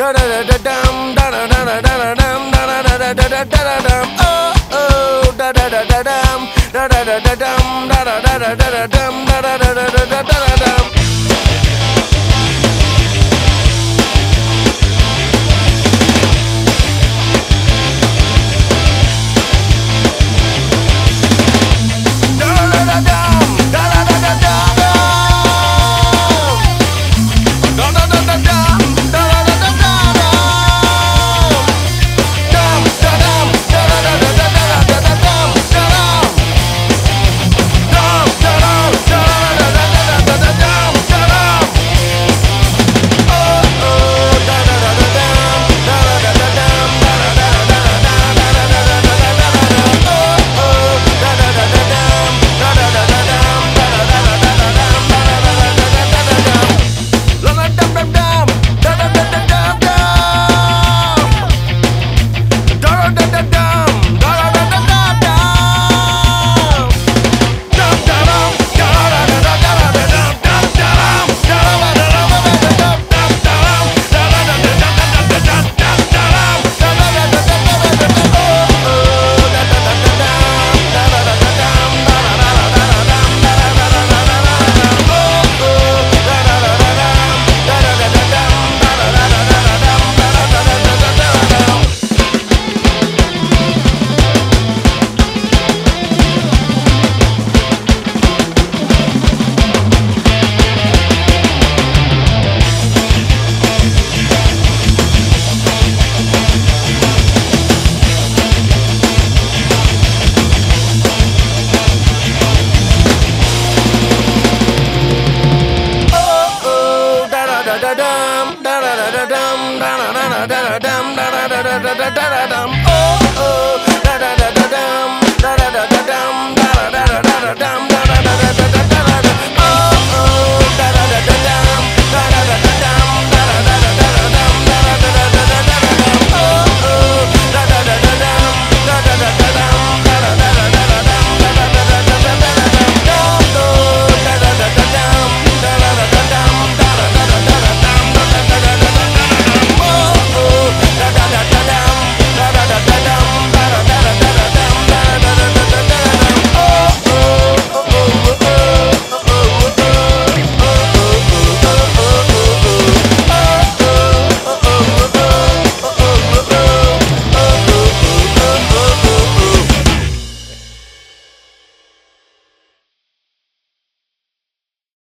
da da da da dum da da da da da dum da da da da da da da dum oh oh. Da da da da dum da da da da dum da da da da da dum da da da da da da da dum dum